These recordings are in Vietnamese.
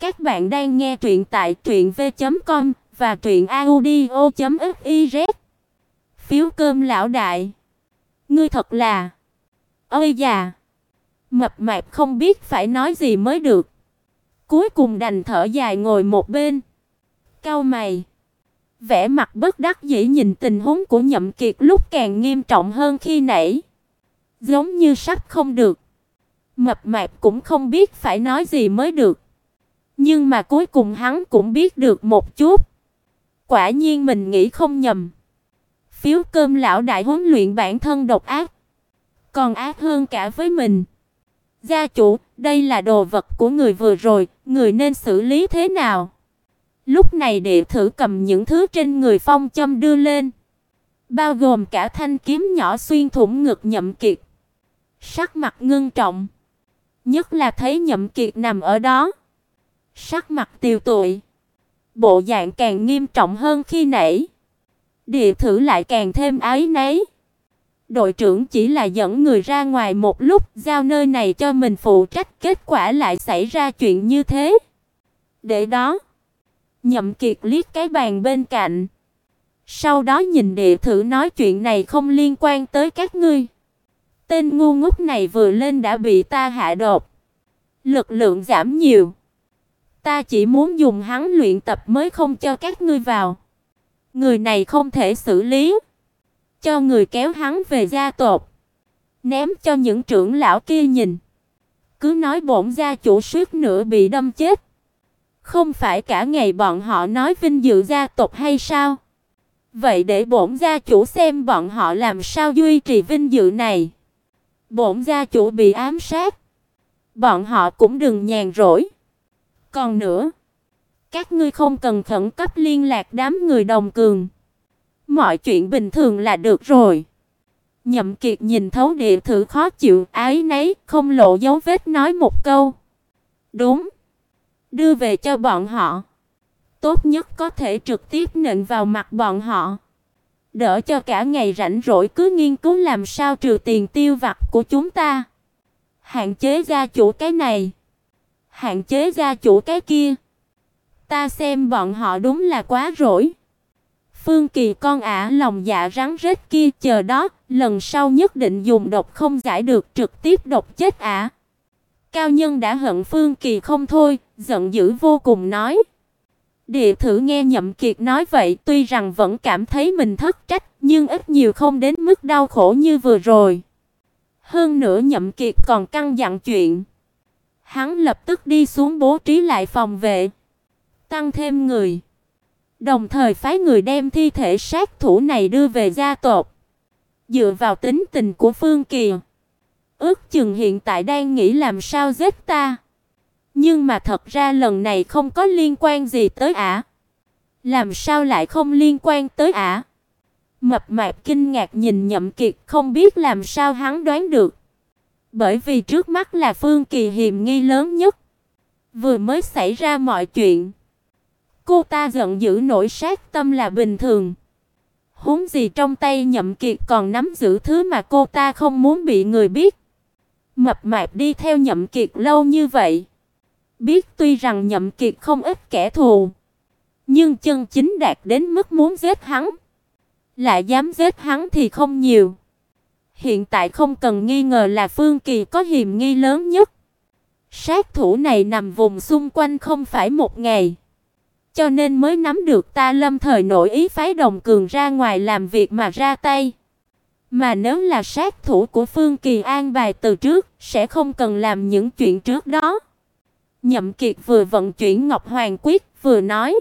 Các bạn đang nghe truyện tại truyệnv.com và truyệnaudio.fiz. Phiếu cơm lão đại. Ngươi thật là Ôi già. Mập mạp không biết phải nói gì mới được. Cuối cùng đành thở dài ngồi một bên. Cau mày, vẻ mặt bất đắc dĩ nhìn tình huống của Nhậm Kiệt lúc càng nghiêm trọng hơn khi nãy. Giống như sắp không được. Mập mạp cũng không biết phải nói gì mới được. Nhưng mà cuối cùng hắn cũng biết được một chút. Quả nhiên mình nghĩ không nhầm. Phiếu cơm lão đại huấn luyện bản thân độc ác, còn ác hơn cả với mình. Gia chủ, đây là đồ vật của người vừa rồi, người nên xử lý thế nào? Lúc này đệ thử cầm những thứ trên người Phong Châm đưa lên, bao gồm cả thanh kiếm nhỏ xuyên thủng ngực Nhậm Kiệt. Sắc mặt ngưng trọng, nhất là thấy Nhậm Kiệt nằm ở đó, sắc mặt tiều tụy, bộ dạng càng nghiêm trọng hơn khi nãy. Địa thử lại càng thêm ái nấy. Đội trưởng chỉ là dẫn người ra ngoài một lúc, giao nơi này cho mình phụ trách, kết quả lại xảy ra chuyện như thế. Để đó, Nhậm Kiệt liếc cái bàn bên cạnh. Sau đó nhìn địa thử nói chuyện này không liên quan tới các ngươi. Tên ngu ngốc này vừa lên đã bị ta hạ độc. Lực lượng giảm nhiều. Ta chỉ muốn dùng hắn luyện tập mới không cho các ngươi vào. Người này không thể xử lý. Cho người kéo hắn về gia tộc. Ném cho những trưởng lão kia nhìn. Cứ nói bổn gia chủ suýt nữa bị đâm chết. Không phải cả ngày bọn họ nói vinh dự gia tộc hay sao? Vậy để bổn gia chủ xem bọn họ làm sao duy trì vinh dự này. Bổn gia chủ bị ám sát, bọn họ cũng đừng nhàn rỗi. Còn nữa, các ngươi không cần khẩn cấp liên lạc đám người đồng cường. Mọi chuyện bình thường là được rồi. Nhậm Kiệt nhìn thấu địa thử khó chịu, ái nấy, không lộ dấu vết nói một câu. Đúng đưa về cho bọn họ. Tốt nhất có thể trực tiếp nện vào mặt bọn họ. Đỡ cho cả ngày rảnh rỗi cứ nghiên cứu làm sao trừ tiền tiêu vặt của chúng ta. Hạn chế gia chủ cái này, hạn chế gia chủ cái kia. Ta xem bọn họ đúng là quá rỗi. Phương Kỳ con ả lòng dạ rắn rết kia chờ đó, lần sau nhất định dùng độc không giải được trực tiếp độc chết ả. Cao nhân đã hận Phương Kỳ không thôi, giận dữ vô cùng nói. Địa thử nghe Nhậm Kiệt nói vậy, tuy rằng vẫn cảm thấy mình thất trách, nhưng ít nhiều không đến mức đau khổ như vừa rồi. Hơn nữa Nhậm Kiệt còn căng dặn chuyện. Hắn lập tức đi xuống bố trí lại phòng vệ, tăng thêm người, đồng thời phái người đem thi thể sát thủ này đưa về gia tộc. Dựa vào tính tình của Phương Kỳ, ước chừng hiện tại đang nghĩ làm sao giết ta. Nhưng mà thật ra lần này không có liên quan gì tới ả. Làm sao lại không liên quan tới ả? Mập mạp kinh ngạc nhìn Nhậm Kiệt, không biết làm sao hắn đoán được. Bởi vì trước mắt là Phương Kỳ hiểm nghi lớn nhất. Vừa mới xảy ra mọi chuyện, cô ta giận dữ nổi sát tâm là bình thường. Huống gì trong tay Nhậm Kiệt còn nắm giữ thứ mà cô ta không muốn bị người biết. Mập mạp đi theo Nhậm Kiệt lâu như vậy, biết tuy rằng Nhậm Kiệt không ít kẻ thù, nhưng chân chính đạt đến mức muốn giết hắn, lại dám giết hắn thì không nhiều. Hiện tại không cần nghi ngờ là Phương Kỳ có hiềm nghi lớn nhất. Sát thủ này nằm vùng xung quanh không phải một ngày, cho nên mới nắm được ta Lâm thời nổi ý phái Đồng Cường ra ngoài làm việc mà ra tay. Mà nếu là sát thủ của Phương Kỳ an bài từ trước, sẽ không cần làm những chuyện trước đó. Nhậm Kiệt vừa vận chuyển Ngọc Hoàng quyết, vừa nói: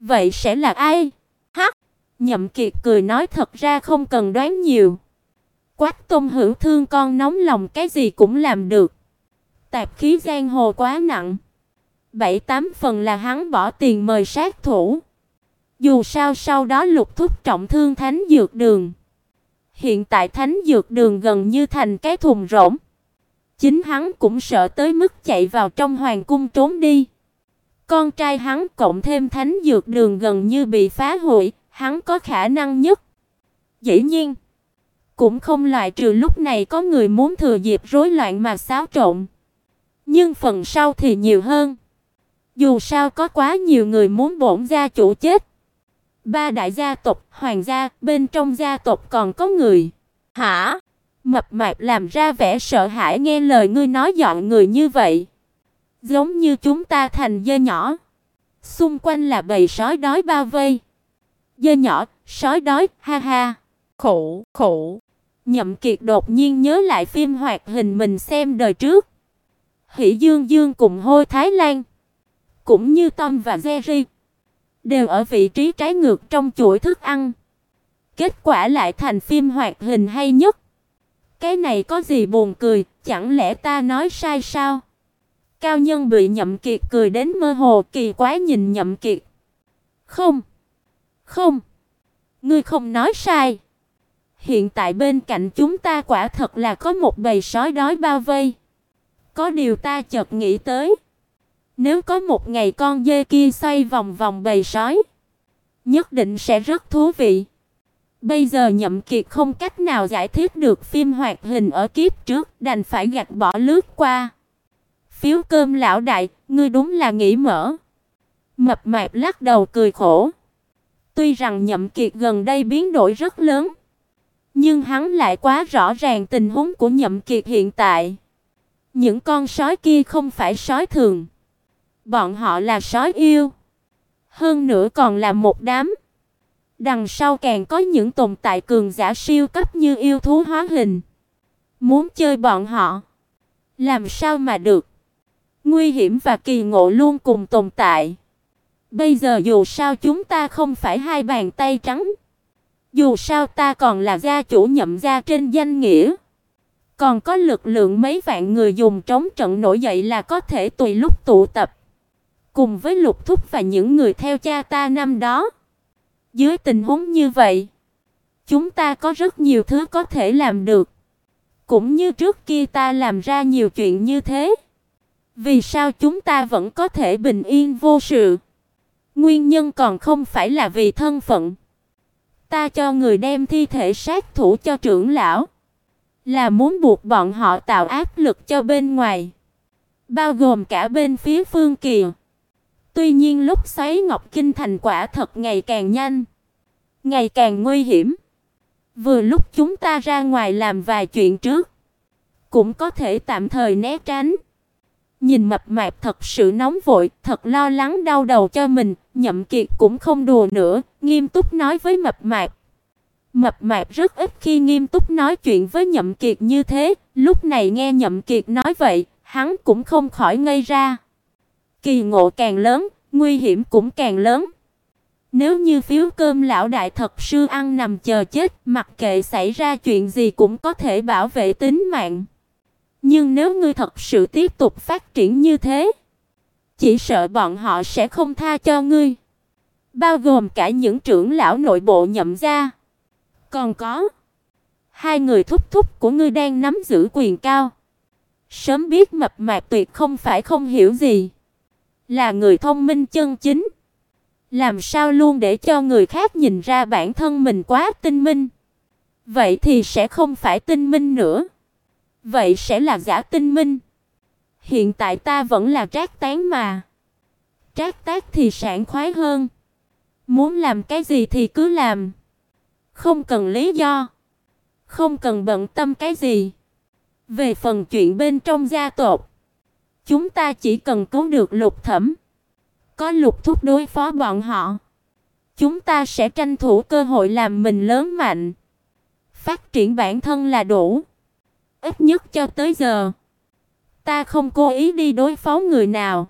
"Vậy sẽ là ai?" Hắc. Nhậm Kiệt cười nói thật ra không cần đoán nhiều. Quách Tôn Hữu thương con nóng lòng cái gì cũng làm được. Tạp khí giang hồ quá nặng. Bảy tám phần là hắn bỏ tiền mời sát thủ. Dù sao sau đó lục thúc trọng thương thánh dược đường. Hiện tại thánh dược đường gần như thành cái thùng rỗng. Chính hắn cũng sợ tới mức chạy vào trong hoàng cung trốn đi. Con trai hắn cộng thêm thánh dược đường gần như bị phá hủy, hắn có khả năng nhất. Dĩ nhiên, cũng không loại trừ lúc này có người muốn thừa dịp rối loạn mà xáo trộn. Nhưng phần sau thì nhiều hơn. Dù sao có quá nhiều người muốn bổn gia chủ chết. Ba đại gia tộc, hoàng gia, bên trong gia tộc còn có người. Hả? Mập mạp làm ra vẻ sợ hãi nghe lời ngươi nói dọn người như vậy. Giống như chúng ta thành dê nhỏ. Xung quanh là bầy sói đói bao vây. Dê nhỏ, sói đói, ha ha. Khổ, khổ. Nhậm Kiệt đột nhiên nhớ lại phim hoạt hình mình xem đời trước. Hỷ Dương Dương cùng Hôi Thái Lan, cũng như Tom và Jerry, đều ở vị trí trái ngược trong chuỗi thức ăn. Kết quả lại thành phim hoạt hình hay nhất. Cái này có gì buồn cười, chẳng lẽ ta nói sai sao? Cao nhân bị Nhậm Kiệt cười đến mơ hồ kỳ quái nhìn Nhậm Kiệt. Không. Không. Ngươi không nói sai. Hiện tại bên cạnh chúng ta quả thật là có một bầy sói đói bao vây. Có điều ta chợt nghĩ tới, nếu có một ngày con dê kia xoay vòng vòng bầy sói, nhất định sẽ rất thú vị. Bây giờ Nhậm Kiệt không cách nào giải thích được phim hoạt hình ở kiếp trước, đành phải gạt bỏ lướt qua. Phiếu cơm lão đại, ngươi đúng là nghĩ mở. Mập mạp lắc đầu cười khổ. Tuy rằng Nhậm Kiệt gần đây biến đổi rất lớn, nhưng hắn lại quá rõ ràng tình huống của Nhậm Kiệt hiện tại. Những con sói kia không phải sói thường, bọn họ là sói yêu. Hơn nữa còn là một đám. Đằng sau càng có những tồn tại cường giả siêu cấp như yêu thú hóa hình. Muốn chơi bọn họ, làm sao mà được? Nguy hiểm và kỳ ngộ luôn cùng tồn tại. Bây giờ dù sao chúng ta không phải hai bàn tay trắng. Dù sao ta còn là gia chủ nhậm gia trên danh nghĩa. Còn có lực lượng mấy vạn người dùng trống trận nổi dậy là có thể tùy lúc tụ tập. Cùng với lục thúc và những người theo cha ta năm đó. Dưới tình huống như vậy, chúng ta có rất nhiều thứ có thể làm được. Cũng như trước kia ta làm ra nhiều chuyện như thế. Vì sao chúng ta vẫn có thể bình yên vô sự? Nguyên nhân còn không phải là vì thân phận. Ta cho người đem thi thể sát thủ cho trưởng lão, là muốn buộc bọn họ tạo áp lực cho bên ngoài, bao gồm cả bên phía Phương Kỳ. Tuy nhiên lúc xoáy Ngọc Kinh thành quả thật ngày càng nhanh, ngày càng nguy hiểm. Vừa lúc chúng ta ra ngoài làm vài chuyện trước, cũng có thể tạm thời né tránh. Nhìn mập mạp thật sự nóng vội, thật lo lắng đau đầu cho mình, Nhậm Kiệt cũng không đùa nữa, nghiêm túc nói với mập mạp. Mập mạp rất ít khi nghiêm túc nói chuyện với Nhậm Kiệt như thế, lúc này nghe Nhậm Kiệt nói vậy, hắn cũng không khỏi ngây ra. Kỳ ngộ càng lớn, nguy hiểm cũng càng lớn. Nếu như phiếu cơm lão đại thật sư ăn nằm chờ chết, mặc kệ xảy ra chuyện gì cũng có thể bảo vệ tính mạng. Nhưng nếu ngươi thật sự tiếp tục phát triển như thế, chỉ sợ bọn họ sẽ không tha cho ngươi. Bao gồm cả những trưởng lão nội bộ nhậm gia. Còn có hai người thúc thúc của ngươi đang nắm giữ quyền cao. Sớm biết mập mạp tuyệt không phải không hiểu gì, là người thông minh chân chính. Làm sao luôn để cho người khác nhìn ra bản thân mình quá tinh minh? Vậy thì sẽ không phải tinh minh nữa. Vậy sẽ là giả tinh minh. Hiện tại ta vẫn là trác tán mà. Trác tác thì sảng khoái hơn. Muốn làm cái gì thì cứ làm. Không cần lý do. Không cần bận tâm cái gì. Về phần chuyện bên trong gia tộc, chúng ta chỉ cần cứu được Lục Thẩm. Có Lục Thúc đối phó bọn họ, chúng ta sẽ tranh thủ cơ hội làm mình lớn mạnh. Phát triển bản thân là đủ. Ít nhất cho tới giờ, ta không cố ý đi đối phó người nào,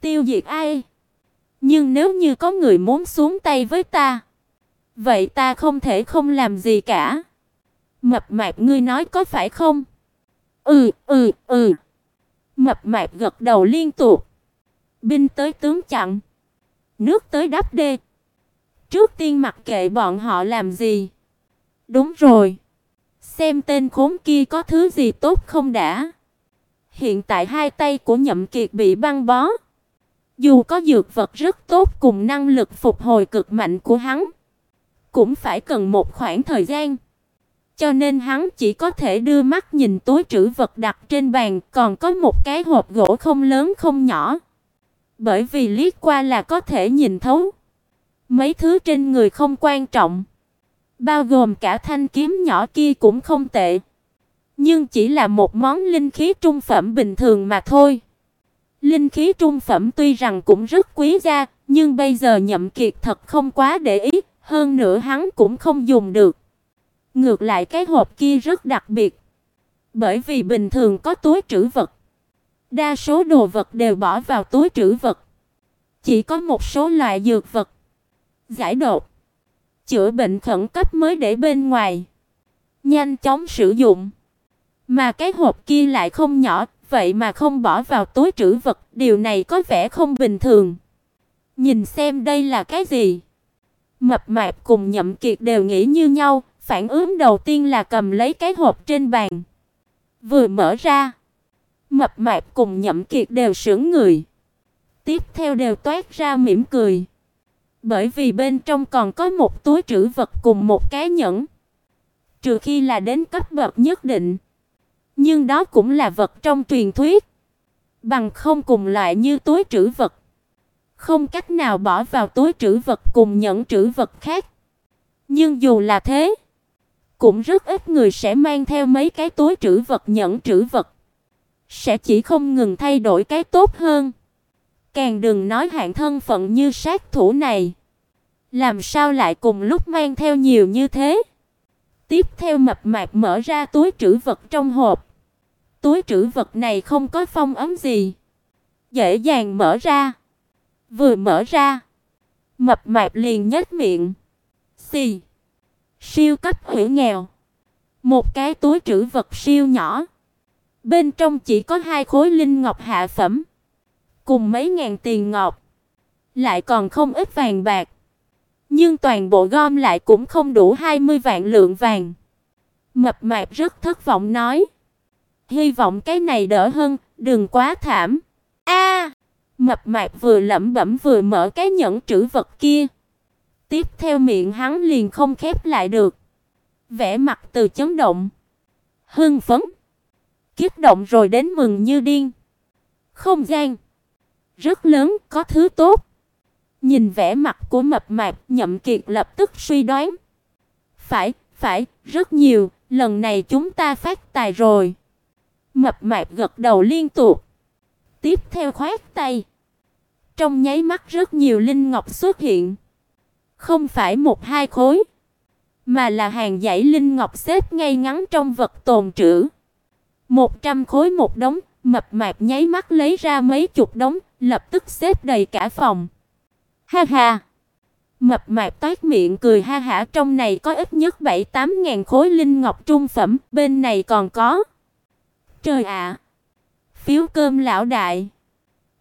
tiêu diệt ai. Nhưng nếu như có người muốn xuống tay với ta, vậy ta không thể không làm gì cả. Mập mạp ngươi nói có phải không? Ừ, ừ, ừ. Mập mạp gật đầu liên tục. Binh tới tướng chặn, nước tới đắp đê. Trước tiên mặc kệ bọn họ làm gì. Đúng rồi. Xem tên khốn kia có thứ gì tốt không đã. Hiện tại hai tay của Nhậm Kiệt bị băng bó. Dù có dược vật rất tốt cùng năng lực phục hồi cực mạnh của hắn, cũng phải cần một khoảng thời gian. Cho nên hắn chỉ có thể đưa mắt nhìn túi trữ vật đặt trên bàn, còn có một cái hộp gỗ không lớn không nhỏ. Bởi vì liếc qua là có thể nhìn thấu. Mấy thứ trên người không quan trọng, bao gồm cả thanh kiếm nhỏ kia cũng không tệ, nhưng chỉ là một món linh khí trung phẩm bình thường mà thôi. Linh khí trung phẩm tuy rằng cũng rất quý giá, nhưng bây giờ Nhậm Kiệt thật không quá để ý, hơn nữa hắn cũng không dùng được. Ngược lại cái hộp kia rất đặc biệt, bởi vì bình thường có túi trữ vật, đa số đồ vật đều bỏ vào túi trữ vật. Chỉ có một số loại dược vật, giải độc, chữa bệnh khẩn cấp mới để bên ngoài, nhanh chóng sử dụng. Mà cái hộp kia lại không nhỏ, vậy mà không bỏ vào túi trữ vật, điều này có vẻ không bình thường. Nhìn xem đây là cái gì? Mập mạp cùng Nhậm Kiệt đều nghĩ như nhau, phản ứng đầu tiên là cầm lấy cái hộp trên bàn. Vừa mở ra, Mập mạp cùng Nhậm Kiệt đều sững người. Tiếp theo đều toát ra mỉm cười. Bởi vì bên trong còn có một túi trữ vật cùng một cái nhẫn. Trừ khi là đến cấp bậc nhất định. Nhưng đó cũng là vật trong truyền thuyết. Bằng không cùng loại như túi trữ vật. Không cách nào bỏ vào túi trữ vật cùng nhẫn trữ vật khác. Nhưng dù là thế, cũng rất ít người sẽ mang theo mấy cái túi trữ vật nhẫn trữ vật. Sẽ chỉ không ngừng thay đổi cái tốt hơn. Càng đừng nói hạng thân phận như sát thủ này. Làm sao lại cùng lúc mang theo nhiều như thế? Tiếp theo mập mạp mở ra túi trữ vật trong hộp. Túi trữ vật này không có phong ấn gì, dễ dàng mở ra. Vừa mở ra, mập mạp liền nhếch miệng. Xì. Siêu cấp hủy nghèo. Một cái túi trữ vật siêu nhỏ. Bên trong chỉ có hai khối linh ngọc hạ phẩm, cùng mấy ngàn tiền ngọc, lại còn không ít vàng bạc. Nhưng toàn bộ gom lại cũng không đủ 20 vạn lượng vàng. Mập mạp rất thất vọng nói: "Hy vọng cái này đỡ hơn, đừng quá thảm." A! mập mạp vừa lẩm bẩm vừa mở cái nhẫn trữ vật kia. Tiếp theo miệng hắn liền không khép lại được. Vẻ mặt từ chấn động, hưng phấn, kích động rồi đến mừng như điên. Không gian rất lớn, có thứ tốt. Nhìn vẻ mặt của mập mạp, Nhậm Kiệt lập tức suy đoán. Phải, phải, rất nhiều, lần này chúng ta phát tài rồi. Mập mạp gật đầu liên tục. Tiếp theo khoát tay. Trong nháy mắt rất nhiều linh ngọc xuất hiện. Không phải một hai khối, mà là hàng dãy linh ngọc xếp ngay ngắn trong vật tồn trữ. một trăm khối một đống, mập mạp nháy mắt lấy ra mấy chục đống, lập tức xếp đầy cả phòng. Ha ha. Mập mạp toát miệng cười ha hả, trong này có ít nhất 7 8 ngàn khối linh ngọc trung phẩm, bên này còn có. Trời ạ. Phiếu cơm lão đại.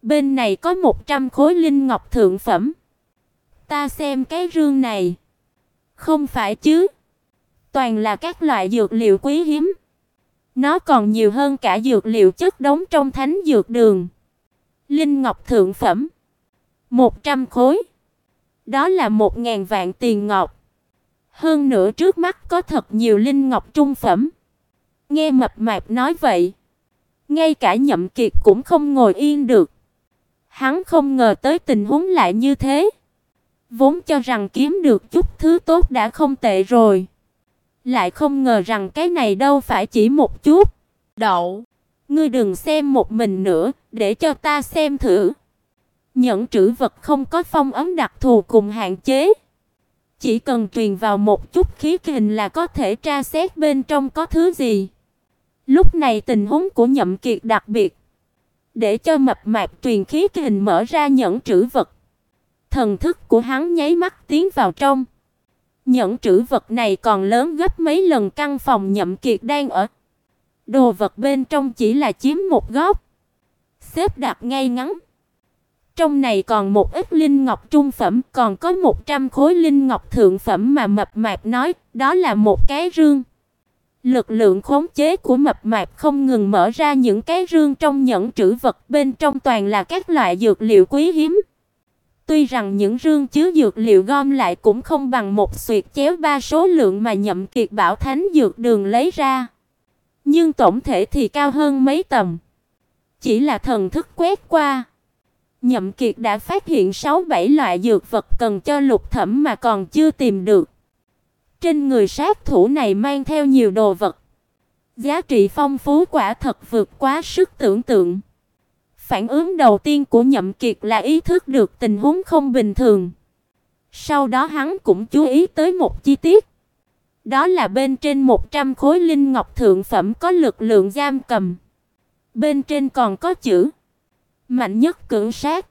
Bên này có 100 khối linh ngọc thượng phẩm. Ta xem cái rương này. Không phải chứ? Toàn là các loại dược liệu quý hiếm. Nó còn nhiều hơn cả dược liệu chất đống trong thánh dược đường. Linh ngọc thượng phẩm. 100 khối. Đó là 1000 vạn tiền ngọc. Hơn nữa trước mắt có thật nhiều linh ngọc trung phẩm. Nghe mập mạp nói vậy, ngay cả Nhậm Kiệt cũng không ngồi yên được. Hắn không ngờ tới tình huống lại như thế. Vốn cho rằng kiếm được chút thứ tốt đã không tệ rồi, lại không ngờ rằng cái này đâu phải chỉ một chút. Đậu, ngươi đừng xem một mình nữa, để cho ta xem thử. Nhẫn trữ vật không có phong ấn đặc thù cùng hạn chế. Chỉ cần truyền vào một chút khí kình là có thể tra xét bên trong có thứ gì. Lúc này tình huống của Nhậm Kiệt đặc biệt, để cho mập mạp truyền khí kình mở ra nhẫn trữ vật. Thần thức của hắn nháy mắt tiến vào trong. Nhẫn trữ vật này còn lớn gấp mấy lần căn phòng Nhậm Kiệt đang ở. Đồ vật bên trong chỉ là chiếm một góc, xếp đặt ngay ngắn. Trong này còn một ít linh ngọc trung phẩm, còn có 100 khối linh ngọc thượng phẩm mà mập mạp nói, đó là một cái rương. Lực lượng khống chế của mập mạp không ngừng mở ra những cái rương trong nhẫn trữ vật, bên trong toàn là các loại dược liệu quý hiếm. Tuy rằng những rương chứa dược liệu gom lại cũng không bằng một xuyệt chéo ba số lượng mà Nhậm Kiệt Bảo Thánh dược đường lấy ra, nhưng tổng thể thì cao hơn mấy tầm. Chỉ là thần thức quét qua, Nhậm Kiệt đã phát hiện 6 7 loại dược vật cần cho Lục Thẩm mà còn chưa tìm được. Trên người sát thủ này mang theo nhiều đồ vật, giá trị phong phú quả thật vượt quá sức tưởng tượng. Phản ứng đầu tiên của Nhậm Kiệt là ý thức được tình huống không bình thường. Sau đó hắn cũng chú ý tới một chi tiết. Đó là bên trên 100 khối linh ngọc thượng phẩm có lực lượng giam cầm. Bên trên còn có chữ mạnh nhất cưỡng sát.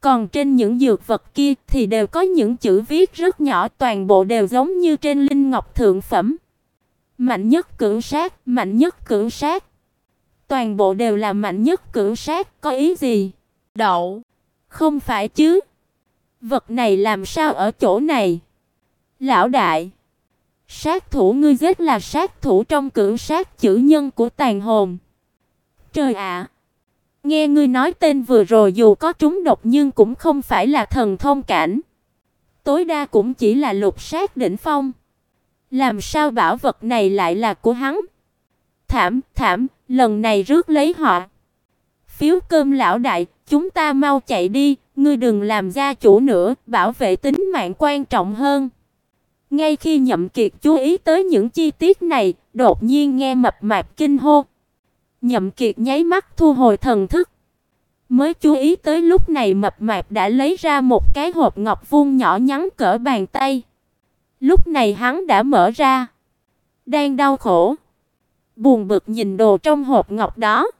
Còn trên những dược vật kia thì đều có những chữ viết rất nhỏ, toàn bộ đều giống như trên linh ngọc thượng phẩm. Mạnh nhất cưỡng sát, mạnh nhất cưỡng sát. Toàn bộ đều là mạnh nhất cưỡng sát, có ý gì? Đậu. Không phải chứ? Vật này làm sao ở chỗ này? Lão đại, sát thủ ngươi giết là sát thủ trong cưỡng sát chữ nhân của tàn hồn. Trời ạ. Nghe ngươi nói tên vừa rồi dù có trúng độc nhưng cũng không phải là thần thông cảnh. Tối đa cũng chỉ là lục sát đỉnh phong. Làm sao bảo vật này lại là của hắn? Thảm, thảm, lần này rước lấy họ. Phiếu cơm lão đại, chúng ta mau chạy đi, ngươi đừng làm gia chủ nữa, bảo vệ tính mạng quan trọng hơn. Ngay khi Nhậm Kiệt chú ý tới những chi tiết này, đột nhiên nghe mập mạp kinh hô. Nhậm Kiệt nháy mắt thu hồi thần thức. Mới chú ý tới lúc này mập mạp đã lấy ra một cái hộp ngọc vuông nhỏ nhắn cỡ bàn tay. Lúc này hắn đã mở ra, đang đau khổ, buồn bực nhìn đồ trong hộp ngọc đó.